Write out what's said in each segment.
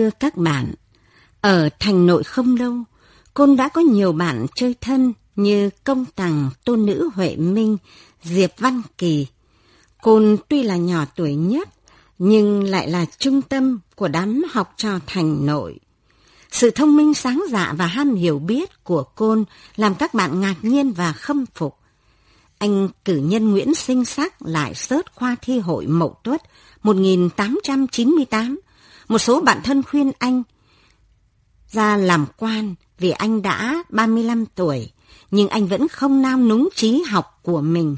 Thưa các bạn, ở thành nội không lâu, Côn đã có nhiều bạn chơi thân như Công Tằng, Tôn Nữ Huệ Minh, Diệp Văn Kỳ. Côn tuy là nhỏ tuổi nhất, nhưng lại là trung tâm của đám học trò thành nội. Sự thông minh sáng dạ và ham hiểu biết của Côn làm các bạn ngạc nhiên và khâm phục. Anh cử nhân Nguyễn Sinh Sắc lại sớt khoa thi hội Mậu Tuất 1898 một số bạn thân khuyên anh ra làm quan vì anh đã 35 tuổi, nhưng anh vẫn không nao núng trí học của mình.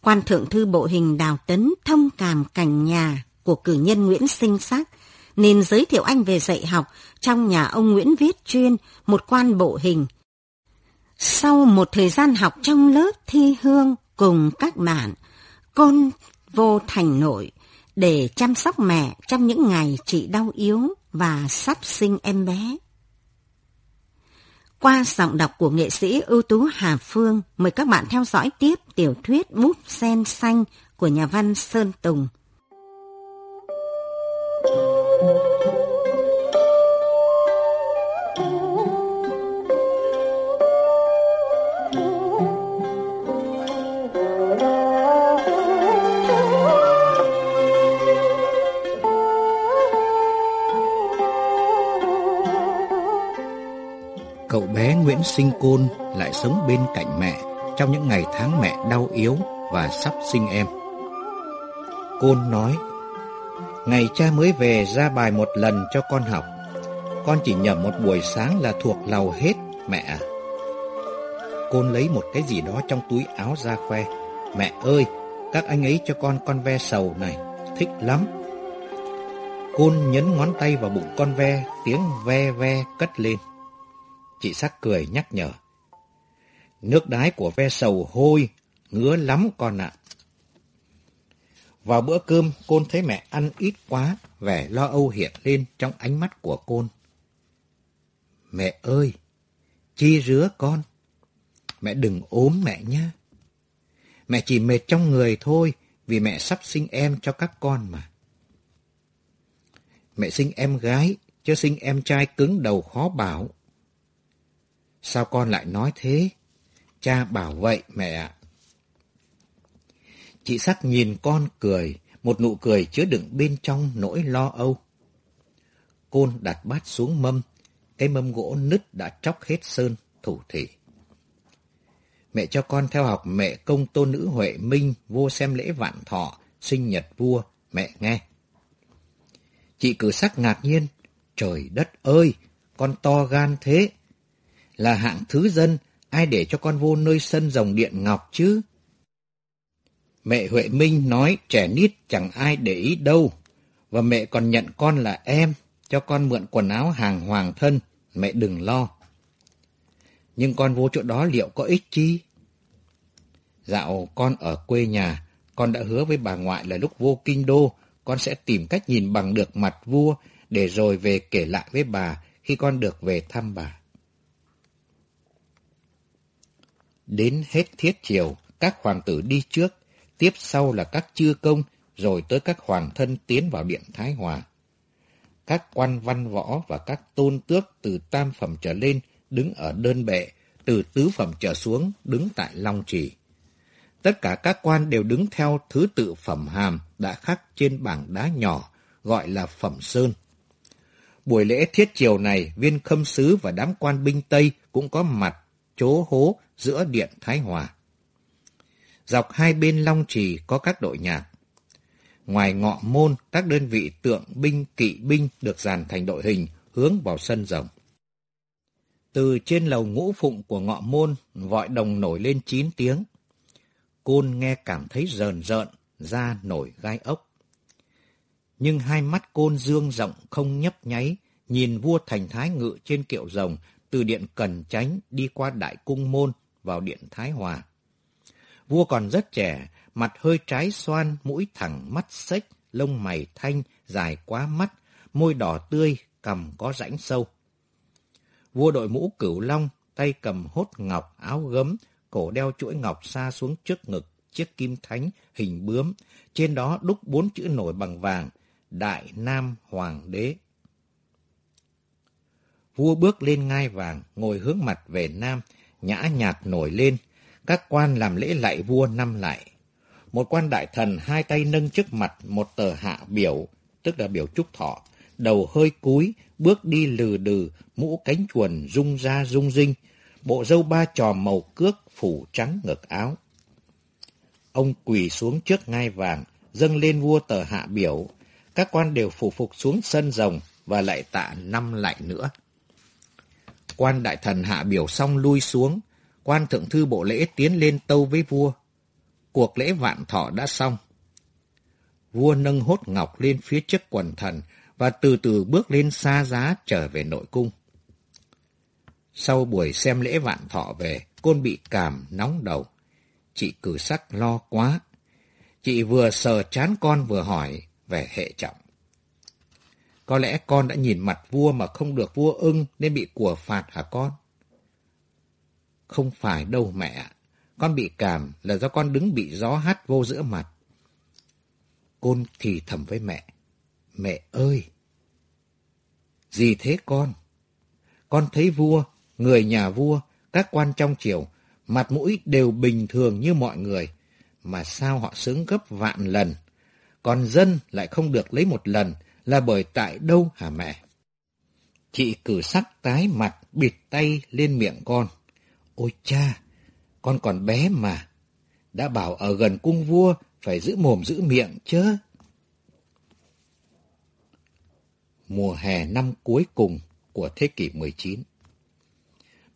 Quan thượng thư bộ hình Đào Tấn thông cảm cảnh nhà của cử nhân Nguyễn Sinh Sắc, nên giới thiệu anh về dạy học trong nhà ông Nguyễn Viết Chuyên, một quan bộ hình. Sau một thời gian học trong lớp thi hương cùng các bạn, con vô thành nội, để chăm sóc mẹ trong những ngày chị đau yếu và sắp sinh em bé. Qua giọng đọc của nghệ sĩ ưu tú Hà Phương, mời các bạn theo dõi tiếp tiểu thuyết Búp Sen Xanh của nhà văn Sơn Tùng. Sinh Côn lại sống bên cạnh mẹ trong những ngày tháng mẹ đau yếu và sắp sinh em. Côn nói, Ngày cha mới về ra bài một lần cho con học. Con chỉ nhầm một buổi sáng là thuộc lầu hết, mẹ à. Côn lấy một cái gì đó trong túi áo ra khoe. Mẹ ơi, các anh ấy cho con con ve sầu này, thích lắm. Côn nhấn ngón tay vào bụng con ve, tiếng ve ve cất lên. Chị sắc cười nhắc nhở. Nước đái của ve sầu hôi, ngứa lắm con ạ. Vào bữa cơm, côn thấy mẹ ăn ít quá, vẻ lo âu hiện lên trong ánh mắt của côn. Mẹ ơi, chi rứa con. Mẹ đừng ốm mẹ nhé. Mẹ chỉ mệt trong người thôi, vì mẹ sắp sinh em cho các con mà. Mẹ sinh em gái, chứ sinh em trai cứng đầu khó bảo. Sao con lại nói thế? Cha bảo vậy mẹ ạ. Chị sắc nhìn con cười, một nụ cười chứa đựng bên trong nỗi lo âu. Côn đặt bát xuống mâm, cái mâm gỗ nứt đã tróc hết sơn, thủ thị. Mẹ cho con theo học mẹ công tôn nữ Huệ Minh vô xem lễ vạn thọ, sinh nhật vua, mẹ nghe. Chị cử sắc ngạc nhiên, trời đất ơi, con to gan thế, là hạng thứ dân, ai để cho con vô nơi sân rồng điện ngọc chứ? Mẹ Huệ Minh nói trẻ nít chẳng ai để ý đâu, và mẹ còn nhận con là em, cho con mượn quần áo hàng hoàng thân, mẹ đừng lo. Nhưng con vô chỗ đó liệu có ích chi? Dạo con ở quê nhà, con đã hứa với bà ngoại là lúc vô kinh đô, con sẽ tìm cách nhìn bằng được mặt vua để rồi về kể lại với bà khi con được về thăm bà. Đến hết thiết triều, các hoàng tử đi trước, tiếp sau là các chư công, rồi tới các hoàng thân tiến vào điện Thái Hòa. Các quan văn võ và các tôn tước từ tam phẩm trở lên đứng ở đơn bệ, từ tứ phẩm trở xuống đứng tại Long Trì. Tất cả các quan đều đứng theo thứ tự phẩm hàm đã khắc trên bảng đá nhỏ, gọi là phẩm sơn. Buổi lễ thiết triều này, viên khâm sứ và đám quan binh Tây cũng có mặt, chố hố, giữa Điện Thái Hòa. Dọc hai bên Long Trì có các đội nhạc. Ngoài ngọ môn, các đơn vị tượng binh, kỵ binh được dàn thành đội hình hướng vào sân rồng. Từ trên lầu ngũ phụng của ngọ môn, vọi đồng nổi lên chín tiếng. Côn nghe cảm thấy rờn rợn, da nổi gai ốc. Nhưng hai mắt côn dương rộng không nhấp nháy, nhìn vua thành thái ngự trên kiệu rồng từ điện Cần Chánh đi qua đại cung môn vào điện Thái Hòa. Vua còn rất trẻ, mặt hơi trái xoan, mũi thẳng, mắt xếch, lông mày thanh, dài quá mắt, môi đỏ tươi, cầm có rãnh sâu. Vua đội mũ cửu long, tay cầm hốt ngọc, áo gấm, cổ đeo chuỗi ngọc xa xuống trước ngực, chiếc kim thánh, hình bướm. Trên đó đúc bốn chữ nổi bằng vàng, Đại Nam Hoàng đế. Vua bước lên ngai vàng, ngồi hướng mặt về Nam, nhã nhạt nổi lên. Các quan làm lễ lạy vua năm lại. Một quan đại thần hai tay nâng trước mặt một tờ hạ biểu, tức là biểu chúc thọ, đầu hơi cúi, bước đi lừ đừ, mũ cánh chuồn rung ra rung rinh, bộ dâu ba trò màu cước phủ trắng ngực áo. Ông quỳ xuống trước ngai vàng, dâng lên vua tờ hạ biểu. Các quan đều phủ phục xuống sân rồng và lại tạ năm lại nữa. Quan đại thần hạ biểu xong lui xuống, quan thượng thư bộ lễ tiến lên tâu với vua. Cuộc lễ vạn thọ đã xong. Vua nâng hốt ngọc lên phía trước quần thần và từ từ bước lên xa giá trở về nội cung. Sau buổi xem lễ vạn thọ về, côn bị cảm nóng đầu. Chị cử sắc lo quá. Chị vừa sờ chán con vừa hỏi về hệ trọng. Có lẽ con đã nhìn mặt vua mà không được vua ưng nên bị của phạt hả con? Không phải đâu mẹ. Con bị cảm là do con đứng bị gió hát vô giữa mặt. Côn thì thầm với mẹ. Mẹ ơi! Gì thế con? Con thấy vua, người nhà vua, các quan trong triều, mặt mũi đều bình thường như mọi người. Mà sao họ sướng gấp vạn lần? Còn dân lại không được lấy một lần là bởi tại đâu hả mẹ? Chị cử sắc tái mặt, bịt tay lên miệng con. Ôi cha, con còn bé mà. Đã bảo ở gần cung vua phải giữ mồm giữ miệng chứ. Mùa hè năm cuối cùng của thế kỷ 19.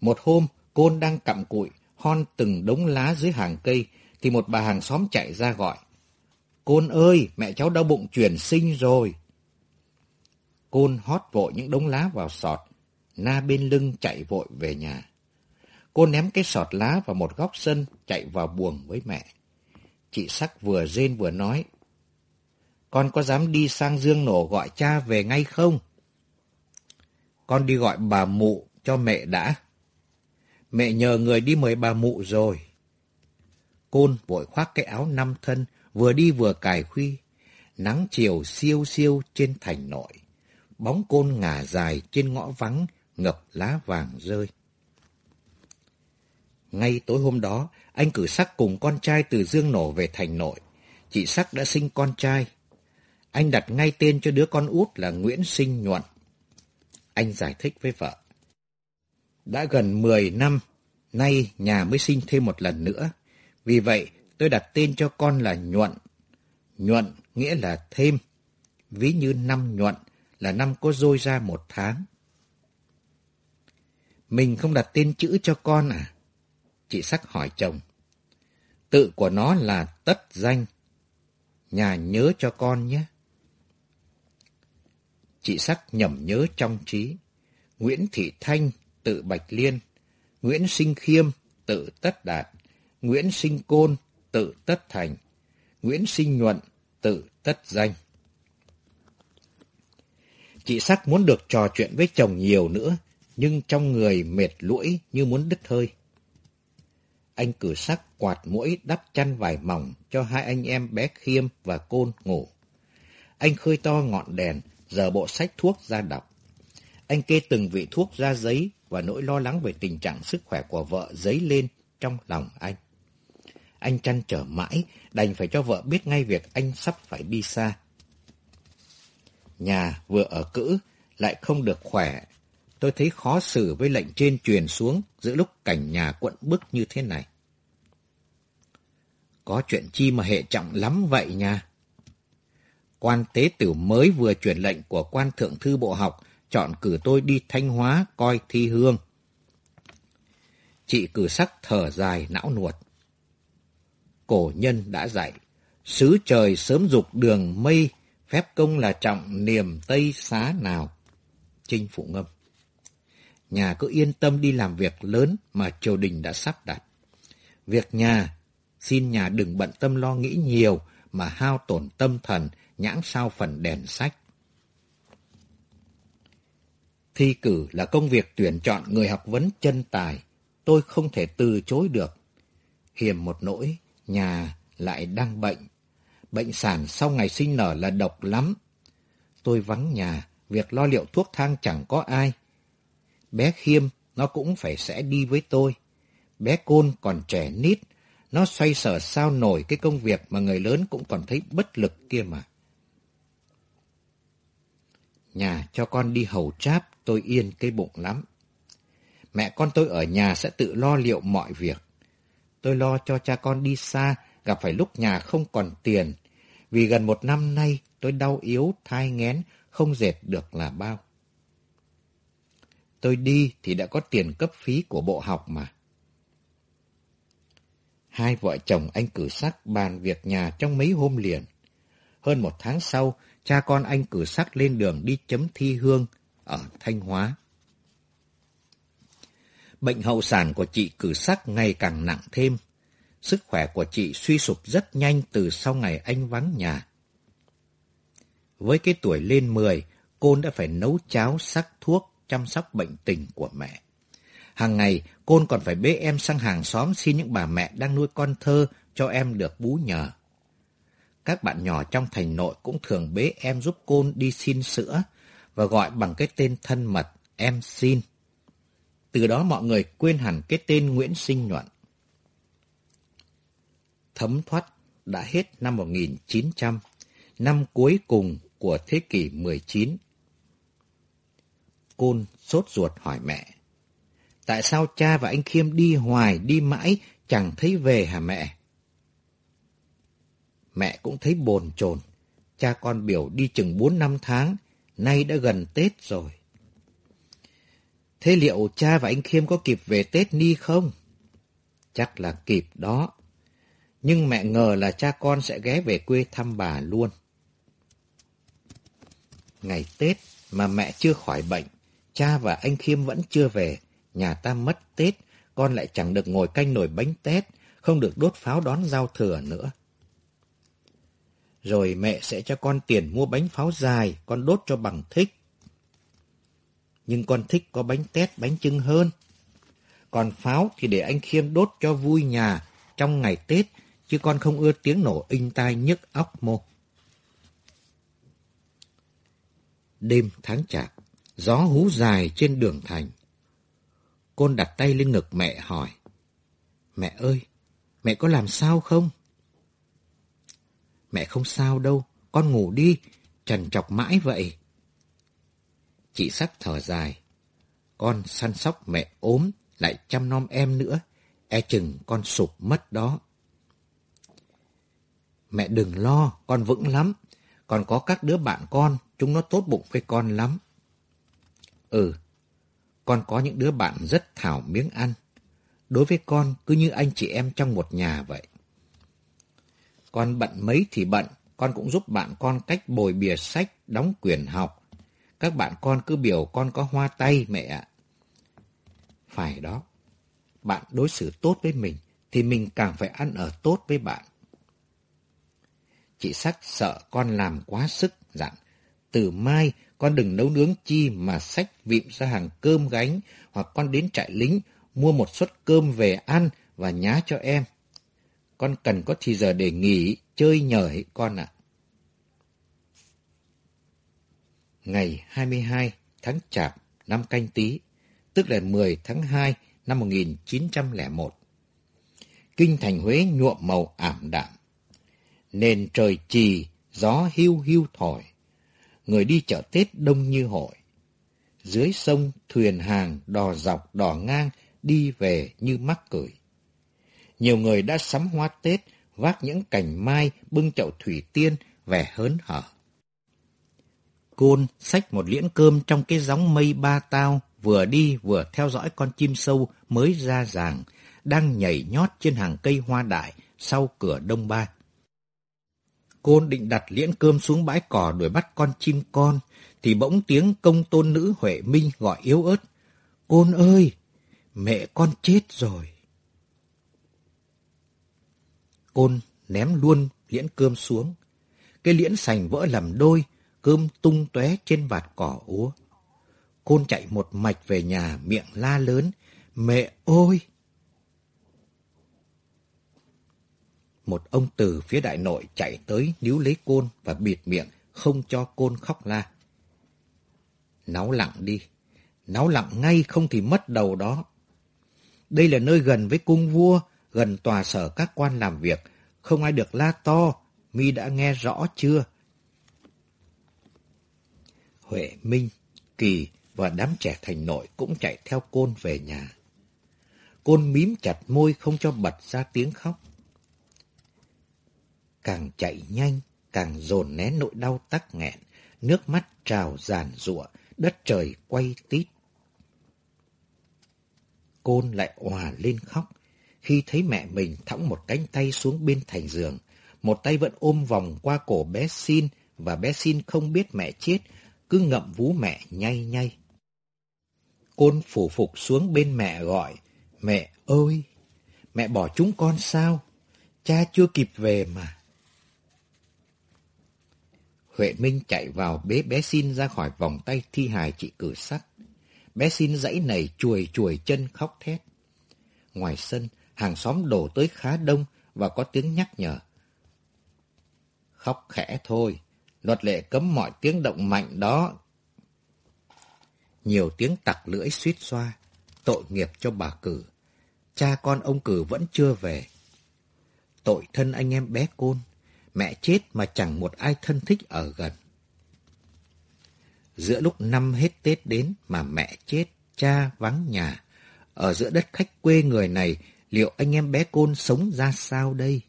Một hôm, Côn đang cặm cụi, hon từng đống lá dưới hàng cây, thì một bà hàng xóm chạy ra gọi. Côn ơi, mẹ cháu đau bụng chuyển sinh rồi. Côn hót vội những đống lá vào sọt, na bên lưng chạy vội về nhà. Cô ném cái sọt lá vào một góc sân, chạy vào buồng với mẹ. Chị Sắc vừa rên vừa nói, con có dám đi sang Dương Nổ gọi cha về ngay không? Con đi gọi bà mụ cho mẹ đã. Mẹ nhờ người đi mời bà mụ rồi. Côn vội khoác cái áo năm thân, vừa đi vừa cài khuy. Nắng chiều siêu siêu trên thành nội bóng côn ngả dài trên ngõ vắng, ngập lá vàng rơi. Ngay tối hôm đó, anh cử sắc cùng con trai từ Dương Nổ về thành nội. Chị Sắc đã sinh con trai. Anh đặt ngay tên cho đứa con út là Nguyễn Sinh Nhuận. Anh giải thích với vợ. Đã gần 10 năm, nay nhà mới sinh thêm một lần nữa. Vì vậy, tôi đặt tên cho con là Nhuận. Nhuận nghĩa là thêm, ví như năm nhuận là năm có dôi ra một tháng. Mình không đặt tên chữ cho con à? Chị Sắc hỏi chồng. Tự của nó là tất danh. Nhà nhớ cho con nhé. Chị Sắc nhẩm nhớ trong trí. Nguyễn Thị Thanh, tự Bạch Liên. Nguyễn Sinh Khiêm, tự Tất Đạt. Nguyễn Sinh Côn, tự Tất Thành. Nguyễn Sinh Nhuận, tự Tất Danh. Chị Sắc muốn được trò chuyện với chồng nhiều nữa, nhưng trong người mệt lũi như muốn đứt hơi. Anh cử sắc quạt mũi đắp chăn vải mỏng cho hai anh em bé Khiêm và Côn ngủ. Anh khơi to ngọn đèn, giờ bộ sách thuốc ra đọc. Anh kê từng vị thuốc ra giấy và nỗi lo lắng về tình trạng sức khỏe của vợ dấy lên trong lòng anh. Anh chăn trở mãi, đành phải cho vợ biết ngay việc anh sắp phải đi xa. Nhà vừa ở cữ, lại không được khỏe. tôi thấy khó xử với lệnh trên truyền xuống giữa lúc cảnh nhà quận bức như thế này. Có chuyện chi mà hệ trọng lắm vậy nha. Quan tế tử mới vừa truyền lệnh của quan thượng thư bộ học chọn cử tôi đi Thanh Hóa coi thi hương. Chị cử sắc thở dài não nuột. Cổ nhân đã dạy, sứ trời sớm dục đường mây, phép công là trọng niềm tây xá nào. Trinh Phụ Ngâm Nhà cứ yên tâm đi làm việc lớn mà triều đình đã sắp đặt. Việc nhà, xin nhà đừng bận tâm lo nghĩ nhiều mà hao tổn tâm thần, nhãn sao phần đèn sách. Thi cử là công việc tuyển chọn người học vấn chân tài. Tôi không thể từ chối được. Hiểm một nỗi, nhà lại đang bệnh. Bệnh sản sau ngày sinh nở là độc lắm. Tôi vắng nhà, việc lo liệu thuốc thang chẳng có ai. Bé Khiêm, nó cũng phải sẽ đi với tôi. Bé Côn còn trẻ nít, nó xoay sở sao nổi cái công việc mà người lớn cũng còn thấy bất lực kia mà. Nhà cho con đi hầu tráp, tôi yên cái bụng lắm. Mẹ con tôi ở nhà sẽ tự lo liệu mọi việc. Tôi lo cho cha con đi xa, gặp phải lúc nhà không còn tiền. Vì gần một năm nay tôi đau yếu, thai ngén, không dệt được là bao. Tôi đi thì đã có tiền cấp phí của bộ học mà. Hai vợ chồng anh cử sắc bàn việc nhà trong mấy hôm liền. Hơn một tháng sau, cha con anh cử sắc lên đường đi chấm thi hương ở Thanh Hóa. Bệnh hậu sản của chị cử sắc ngày càng nặng thêm. Sức khỏe của chị suy sụp rất nhanh từ sau ngày anh vắng nhà. Với cái tuổi lên 10, côn đã phải nấu cháo sắc thuốc chăm sóc bệnh tình của mẹ. Hàng ngày, Côn còn phải bế em sang hàng xóm xin những bà mẹ đang nuôi con thơ cho em được bú nhờ. Các bạn nhỏ trong thành nội cũng thường bế em giúp Côn đi xin sữa và gọi bằng cái tên thân mật em xin. Từ đó mọi người quên hẳn cái tên Nguyễn Sinh Nhuận. Thấm thoát đã hết năm 1900, năm cuối cùng của thế kỷ 19. Côn sốt ruột hỏi mẹ. Tại sao cha và anh Khiêm đi hoài, đi mãi, chẳng thấy về hả mẹ? Mẹ cũng thấy bồn chồn Cha con biểu đi chừng 4 năm tháng, nay đã gần Tết rồi. Thế liệu cha và anh Khiêm có kịp về Tết Ni không? Chắc là kịp đó. Nhưng mẹ ngờ là cha con sẽ ghé về quê thăm bà luôn. Ngày Tết mà mẹ chưa khỏi bệnh, cha và anh Khiêm vẫn chưa về, nhà ta mất Tết, con lại chẳng được ngồi canh nồi bánh Tết không được đốt pháo đón giao thừa nữa. Rồi mẹ sẽ cho con tiền mua bánh pháo dài, con đốt cho bằng thích. Nhưng con thích có bánh tét, bánh trưng hơn. Còn pháo thì để anh Khiêm đốt cho vui nhà trong ngày Tết, chứ con không ưa tiếng nổ inh tai nhức óc mô. Đêm tháng chạp, gió hú dài trên đường thành. Côn đặt tay lên ngực mẹ hỏi. Mẹ ơi, mẹ có làm sao không? Mẹ không sao đâu, con ngủ đi, trần chọc mãi vậy. Chị sắc thở dài. Con săn sóc mẹ ốm, lại chăm nom em nữa. E chừng con sụp mất đó. Mẹ đừng lo, con vững lắm. Còn có các đứa bạn con, chúng nó tốt bụng với con lắm. Ừ, con có những đứa bạn rất thảo miếng ăn. Đối với con, cứ như anh chị em trong một nhà vậy. Con bận mấy thì bận, con cũng giúp bạn con cách bồi bìa sách, đóng quyển học. Các bạn con cứ biểu con có hoa tay mẹ ạ. Phải đó, bạn đối xử tốt với mình, thì mình càng phải ăn ở tốt với bạn. Chị Sắc sợ con làm quá sức, dặn. Từ mai con đừng nấu nướng chi mà sách vịm ra hàng cơm gánh hoặc con đến trại lính mua một suất cơm về ăn và nhá cho em. Con cần có thì giờ để nghỉ, chơi nhởi con ạ. Ngày 22 tháng Chạp năm canh tí, tức là 10 tháng 2 năm 1901. Kinh thành Huế nhuộm màu ảm đạm. Nền trời trì, gió hưu hưu thổi người đi chợ Tết đông như hội. Dưới sông, thuyền hàng, đò dọc, đò ngang, đi về như mắc cười. Nhiều người đã sắm hoa Tết, vác những cành mai, bưng chậu thủy tiên, vẻ hớn hở. Côn xách một liễn cơm trong cái gióng mây ba tao, vừa đi vừa theo dõi con chim sâu mới ra ràng, đang nhảy nhót trên hàng cây hoa đại sau cửa đông ba. Côn định đặt liễn cơm xuống bãi cỏ đuổi bắt con chim con, thì bỗng tiếng công tôn nữ Huệ Minh gọi yếu ớt. Côn ơi, mẹ con chết rồi. Côn ném luôn liễn cơm xuống. Cái liễn sành vỡ làm đôi, cơm tung tóe trên vạt cỏ úa. Côn chạy một mạch về nhà miệng la lớn. Mẹ ơi! Một ông từ phía đại nội chạy tới níu lấy côn và bịt miệng, không cho côn khóc la. Náu lặng đi. Náu lặng ngay không thì mất đầu đó. Đây là nơi gần với cung vua, gần tòa sở các quan làm việc. Không ai được la to. Mi đã nghe rõ chưa? Huệ Minh, Kỳ và đám trẻ thành nội cũng chạy theo côn về nhà. Côn mím chặt môi không cho bật ra tiếng khóc. Càng chạy nhanh, càng dồn nén nỗi đau tắc nghẹn, nước mắt trào giàn rụa, đất trời quay tít. Côn lại òa lên khóc, khi thấy mẹ mình thõng một cánh tay xuống bên thành giường, một tay vẫn ôm vòng qua cổ bé Xin và bé Xin không biết mẹ chết, cứ ngậm vú mẹ nhay nhay. Côn phủ phục xuống bên mẹ gọi, mẹ ơi, mẹ bỏ chúng con sao? Cha chưa kịp về mà. Huệ Minh chạy vào bế bé xin ra khỏi vòng tay thi hài chị cử sắc. Bé xin dãy nảy chuồi chuồi chân khóc thét. Ngoài sân, hàng xóm đổ tới khá đông và có tiếng nhắc nhở. Khóc khẽ thôi, luật lệ cấm mọi tiếng động mạnh đó. Nhiều tiếng tặc lưỡi suýt xoa, tội nghiệp cho bà cử. Cha con ông cử vẫn chưa về. Tội thân anh em bé côn, mẹ chết mà chẳng một ai thân thích ở gần. Giữa lúc năm hết Tết đến mà mẹ chết, cha vắng nhà, ở giữa đất khách quê người này, liệu anh em bé côn sống ra sao đây?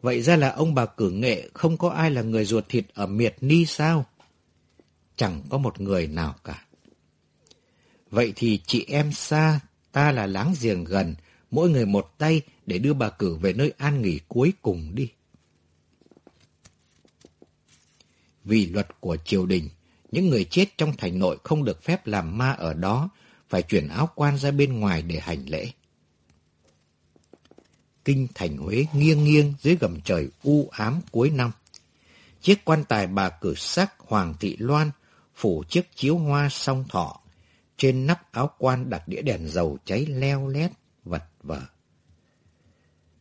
Vậy ra là ông bà cử nghệ không có ai là người ruột thịt ở miệt ni sao? Chẳng có một người nào cả. Vậy thì chị em xa, ta là láng giềng gần, mỗi người một tay để đưa bà cử về nơi an nghỉ cuối cùng đi. Vì luật của triều đình, những người chết trong thành nội không được phép làm ma ở đó, phải chuyển áo quan ra bên ngoài để hành lễ. Kinh thành Huế nghiêng nghiêng dưới gầm trời u ám cuối năm. Chiếc quan tài bà cử sắc Hoàng Thị Loan phủ chiếc chiếu hoa song thọ. Trên nắp áo quan đặt đĩa đèn dầu cháy leo lét, vật vờ.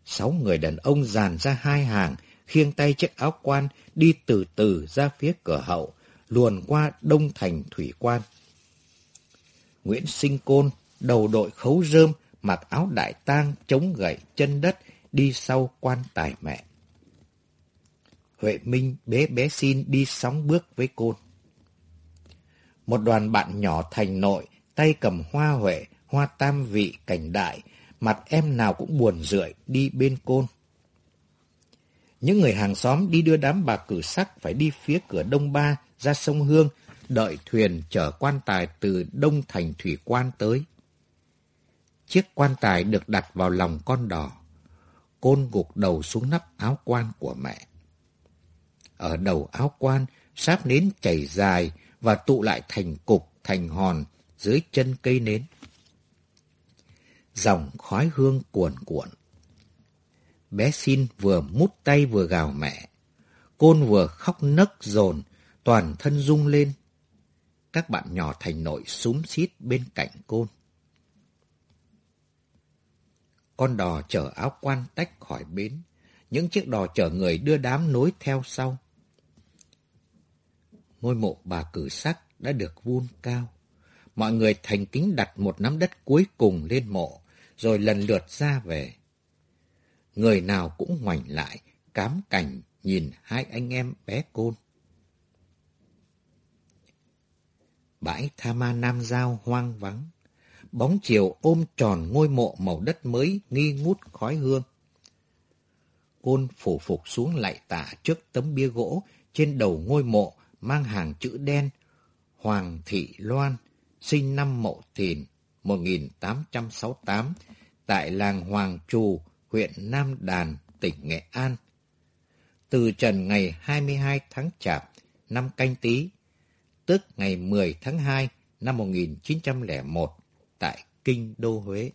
Sáu người đàn ông dàn ra hai hàng, khiêng tay chiếc áo quan, đi từ từ ra phía cửa hậu, luồn qua đông thành thủy quan. Nguyễn Sinh Côn, đầu đội khấu rơm, mặc áo đại tang, chống gậy chân đất, đi sau quan tài mẹ. Huệ Minh bế bé xin đi sóng bước với Côn. Một đoàn bạn nhỏ thành nội, tay cầm hoa huệ, hoa tam vị, cảnh đại, mặt em nào cũng buồn rượi đi bên côn. Những người hàng xóm đi đưa đám bà cử sắc phải đi phía cửa đông ba ra sông Hương, đợi thuyền chở quan tài từ đông thành thủy quan tới. Chiếc quan tài được đặt vào lòng con đò. Côn gục đầu xuống nắp áo quan của mẹ. Ở đầu áo quan, sáp nến chảy dài và tụ lại thành cục, thành hòn dưới chân cây nến dòng khói hương cuồn cuộn. Bé xin vừa mút tay vừa gào mẹ. Côn vừa khóc nấc dồn, toàn thân rung lên. Các bạn nhỏ thành nội súng xít bên cạnh côn. Con đò chở áo quan tách khỏi bến. Những chiếc đò chở người đưa đám nối theo sau. Ngôi mộ bà cử sắc đã được vun cao. Mọi người thành kính đặt một nắm đất cuối cùng lên mộ rồi lần lượt ra về. Người nào cũng ngoảnh lại, cám cảnh nhìn hai anh em bé côn. Bãi Tha Ma Nam Giao hoang vắng. Bóng chiều ôm tròn ngôi mộ màu đất mới nghi ngút khói hương. Côn phủ phục xuống lại tạ trước tấm bia gỗ trên đầu ngôi mộ mang hàng chữ đen Hoàng Thị Loan, sinh năm Mậu Thìn 1868, tại làng Hoàng Trù, huyện Nam Đàn, tỉnh Nghệ An. Từ trần ngày 22 tháng Chạp năm Canh Tý, tức ngày 10 tháng 2 năm 1901, tại Kinh Đô Huế.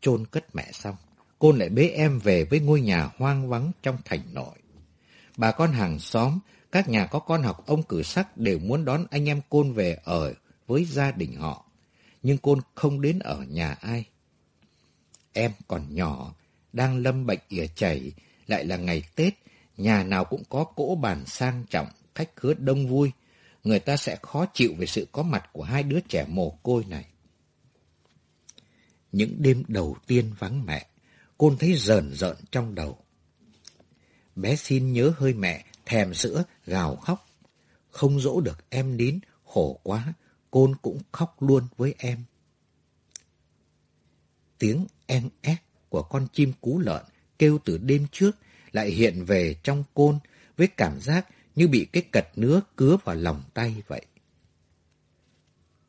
chôn cất mẹ xong, cô lại bế em về với ngôi nhà hoang vắng trong thành nội. Bà con hàng xóm, các nhà có con học ông cử sắc đều muốn đón anh em Côn về ở với gia đình họ. Nhưng Côn không đến ở nhà ai. Em còn nhỏ, đang lâm bệnh ỉa chảy, lại là ngày Tết, nhà nào cũng có cỗ bàn sang trọng, khách khứa đông vui. Người ta sẽ khó chịu về sự có mặt của hai đứa trẻ mồ côi này. Những đêm đầu tiên vắng mẹ, Côn thấy rờn rợn trong đầu. Bé xin nhớ hơi mẹ, thèm sữa, gào khóc. Không dỗ được em nín, khổ quá, Côn cũng khóc luôn với em. Tiếng en ép của con chim cú lợn kêu từ đêm trước lại hiện về trong Côn với cảm giác như bị cái cật nứa cứa vào lòng tay vậy.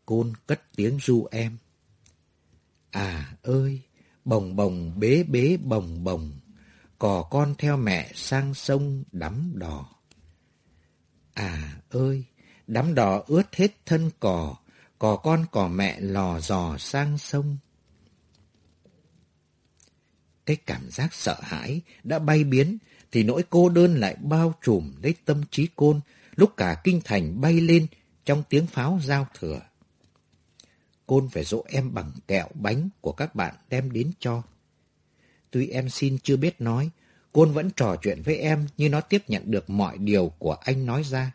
Côn cất tiếng ru em. À ơi, bồng bồng bế bế bồng bồng, cò con theo mẹ sang sông đắm đò. À ơi, đắm đò ướt hết thân cò, cò con cò mẹ lò dò sang sông. Cái cảm giác sợ hãi đã bay biến, thì nỗi cô đơn lại bao trùm lấy tâm trí côn, lúc cả kinh thành bay lên trong tiếng pháo giao thừa. Côn phải dỗ em bằng kẹo bánh của các bạn đem đến cho. Tuy em xin chưa biết nói, Côn vẫn trò chuyện với em như nó tiếp nhận được mọi điều của anh nói ra.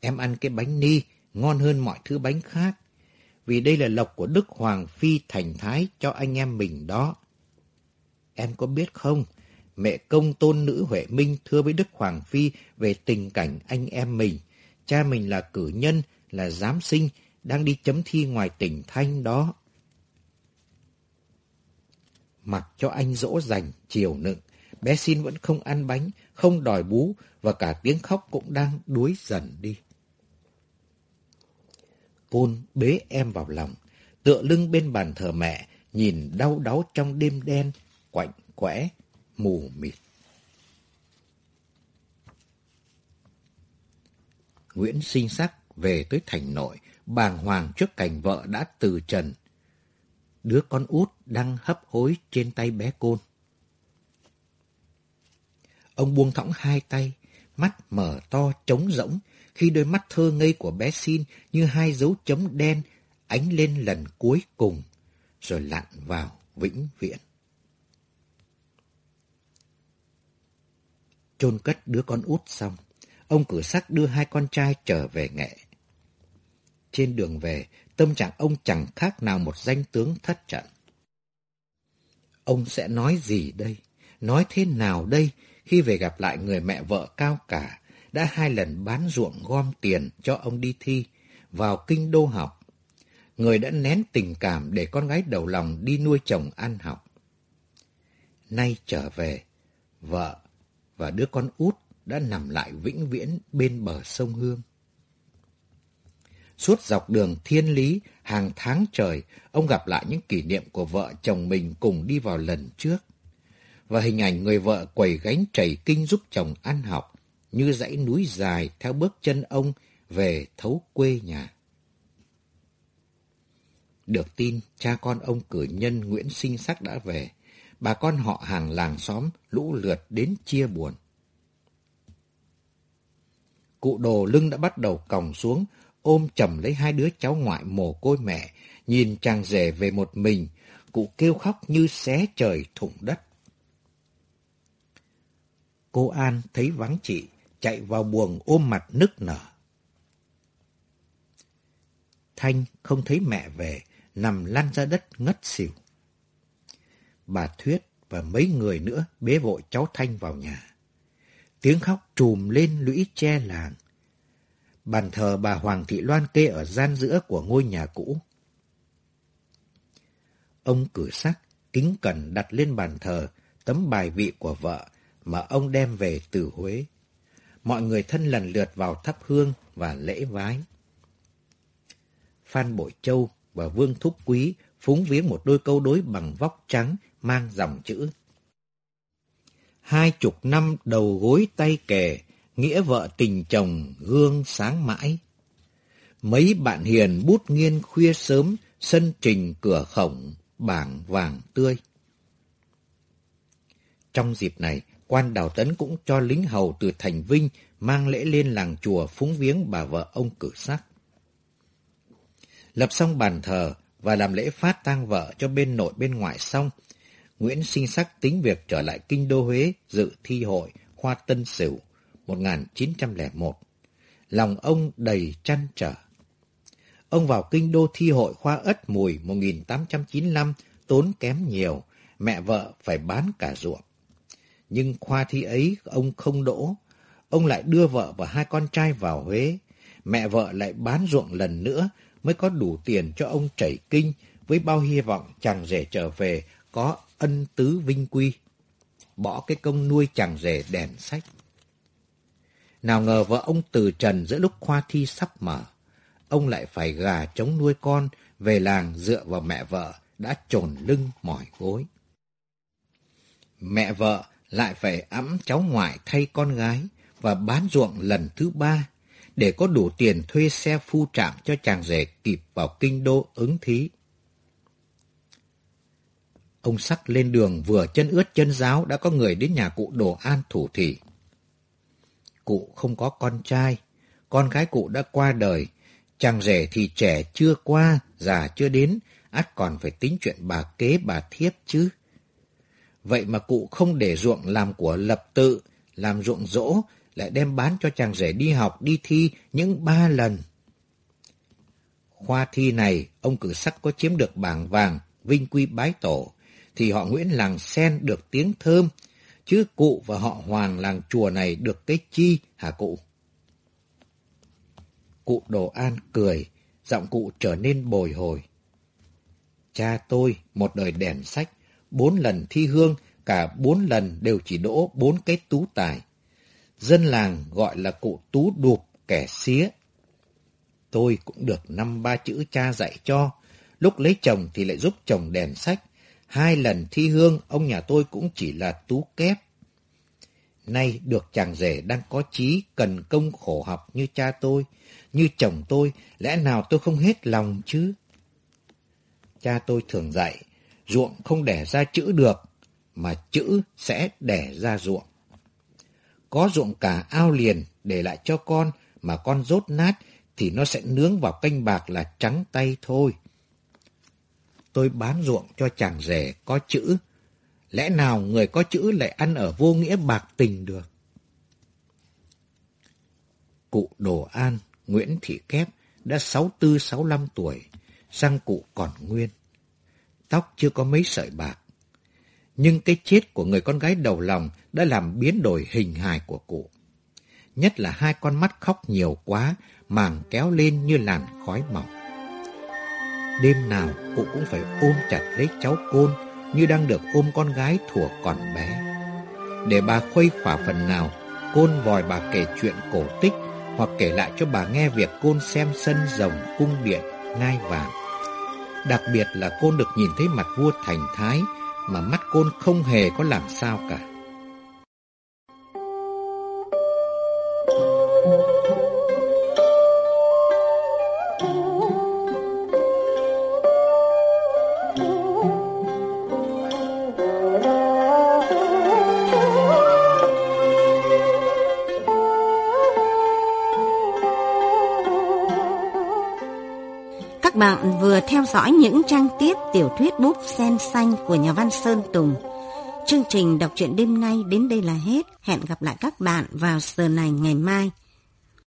Em ăn cái bánh ni ngon hơn mọi thứ bánh khác, vì đây là lộc của Đức Hoàng Phi thành thái cho anh em mình đó. Em có biết không, mẹ công tôn nữ Huệ Minh thưa với Đức Hoàng Phi về tình cảnh anh em mình. Cha mình là cử nhân, là giám sinh, đang đi chấm thi ngoài tỉnh Thanh đó. Mặc cho anh dỗ dành, chiều nựng, bé xin vẫn không ăn bánh, không đòi bú và cả tiếng khóc cũng đang đuối dần đi. Côn bế em vào lòng, tựa lưng bên bàn thờ mẹ, nhìn đau đáu trong đêm đen, quạnh quẽ, mù mịt. Nguyễn sinh sắc về tới thành nội, bàng hoàng trước cảnh vợ đã từ trần. Đứa con út đang hấp hối trên tay bé côn. Ông buông thõng hai tay, mắt mở to trống rỗng, khi đôi mắt thơ ngây của bé xin như hai dấu chấm đen ánh lên lần cuối cùng, rồi lặn vào vĩnh viễn. chôn cất đứa con út xong, ông cử sắc đưa hai con trai trở về nghệ. Trên đường về, tâm trạng ông chẳng khác nào một danh tướng thất trận. Ông sẽ nói gì đây? Nói thế nào đây khi về gặp lại người mẹ vợ cao cả, đã hai lần bán ruộng gom tiền cho ông đi thi, vào kinh đô học. Người đã nén tình cảm để con gái đầu lòng đi nuôi chồng ăn học. Nay trở về, vợ và đứa con út đã nằm lại vĩnh viễn bên bờ sông Hương. Suốt dọc đường thiên lý, hàng tháng trời, ông gặp lại những kỷ niệm của vợ chồng mình cùng đi vào lần trước. Và hình ảnh người vợ quầy gánh chảy kinh giúp chồng ăn học, như dãy núi dài theo bước chân ông về thấu quê nhà. Được tin, cha con ông cử nhân Nguyễn Sinh Sắc đã về. Bà con họ hàng làng xóm lũ lượt đến chia buồn. Cụ đồ lưng đã bắt đầu còng xuống, ôm chầm lấy hai đứa cháu ngoại mồ côi mẹ, nhìn chàng rể về một mình, cụ kêu khóc như xé trời thủng đất. Cô An thấy vắng chị, chạy vào buồng ôm mặt nức nở. Thanh không thấy mẹ về, nằm lăn ra đất ngất xỉu. Bà Thuyết và mấy người nữa bế vội cháu Thanh vào nhà. tiếng khóc trùm lên lũy tre làng. Bàn thờ bà Hoàng Thị Loan kê ở gian giữa của ngôi nhà cũ. Ông cử sắc, kính cẩn đặt lên bàn thờ tấm bài vị của vợ mà ông đem về từ Huế. Mọi người thân lần lượt vào thắp hương và lễ vái. Phan Bội Châu và Vương Thúc Quý phúng viếng một đôi câu đối bằng vóc trắng mang dòng chữ. Hai chục năm đầu gối tay kề, nghĩa vợ tình chồng gương sáng mãi. Mấy bạn hiền bút nghiên khuya sớm, sân trình cửa khổng, bảng vàng tươi. Trong dịp này, quan Đào Tấn cũng cho lính hầu từ Thành Vinh mang lễ lên làng chùa phúng viếng bà vợ ông cử sắc. Lập xong bàn thờ và làm lễ phát tang vợ cho bên nội bên ngoại xong, Nguyễn Sinh Sắc tính việc trở lại kinh đô Huế dự thi hội khoa Tân Sửu 1901. Lòng ông đầy chăn trở. Ông vào kinh đô thi hội khoa Ất Mùi 1895 tốn kém nhiều, mẹ vợ phải bán cả ruộng. Nhưng khoa thi ấy ông không đỗ. Ông lại đưa vợ và hai con trai vào Huế. Mẹ vợ lại bán ruộng lần nữa mới có đủ tiền cho ông chảy kinh với bao hy vọng chàng rể trở về có ân tứ vinh quy. Bỏ cái công nuôi chàng rể đèn sách. Nào ngờ vợ ông từ trần giữa lúc khoa thi sắp mở. Ông lại phải gà chống nuôi con, về làng dựa vào mẹ vợ, đã trồn lưng mỏi gối. Mẹ vợ lại phải ẵm cháu ngoại thay con gái và bán ruộng lần thứ ba để có đủ tiền thuê xe phu trạm cho chàng rể kịp vào kinh đô ứng thí. Ông Sắc lên đường vừa chân ướt chân giáo đã có người đến nhà cụ Đồ An thủ thị. Cụ không có con trai, con gái cụ đã qua đời, chàng rể thì trẻ chưa qua, già chưa đến, ắt còn phải tính chuyện bà kế bà thiếp chứ. Vậy mà cụ không để ruộng làm của lập tự, làm ruộng rỗ, lại đem bán cho chàng rể đi học, đi thi những ba lần. Khoa thi này, ông cử sắc có chiếm được bảng vàng, vinh quy bái tổ, thì họ Nguyễn làng sen được tiếng thơm, chứ cụ và họ Hoàng làng chùa này được cái chi hả cụ? Cụ Đồ An cười, giọng cụ trở nên bồi hồi. Cha tôi, một đời đèn sách, bốn lần thi hương, cả bốn lần đều chỉ đỗ bốn cái tú tài. Dân làng gọi là cụ tú đụp kẻ xía. Tôi cũng được năm ba chữ cha dạy cho, lúc lấy chồng thì lại giúp chồng đèn sách. Hai lần thi hương, ông nhà tôi cũng chỉ là tú kép. Nay được chàng rể đang có chí cần công khổ học như cha tôi, như chồng tôi, lẽ nào tôi không hết lòng chứ? Cha tôi thường dạy, ruộng không đẻ ra chữ được, mà chữ sẽ đẻ ra ruộng. Có ruộng cả ao liền để lại cho con, mà con rốt nát thì nó sẽ nướng vào canh bạc là trắng tay thôi. Tôi bán ruộng cho chàng rể có chữ. Lẽ nào người có chữ lại ăn ở vô nghĩa bạc tình được? Cụ Đồ An, Nguyễn Thị Kép đã 64-65 tuổi, răng cụ còn nguyên tóc chưa có mấy sợi bạc. Nhưng cái chết của người con gái đầu lòng đã làm biến đổi hình hài của cụ. Nhất là hai con mắt khóc nhiều quá, màng kéo lên như làn khói mỏng. Đêm nào cụ cũng phải ôm chặt lấy cháu côn như đang được ôm con gái thủa còn bé. Để bà khuây khỏa phần nào, côn vòi bà kể chuyện cổ tích hoặc kể lại cho bà nghe việc côn xem sân rồng cung điện ngai vàng. Đặc biệt là côn được nhìn thấy mặt vua thành thái mà mắt côn không hề có làm sao cả. Dõi những trang tiếp tiểu thuyết búp sen xanh của nhà văn Sơn Tùng. Chương trình đọc truyện đêm nay đến đây là hết. Hẹn gặp lại các bạn vào giờ này ngày mai.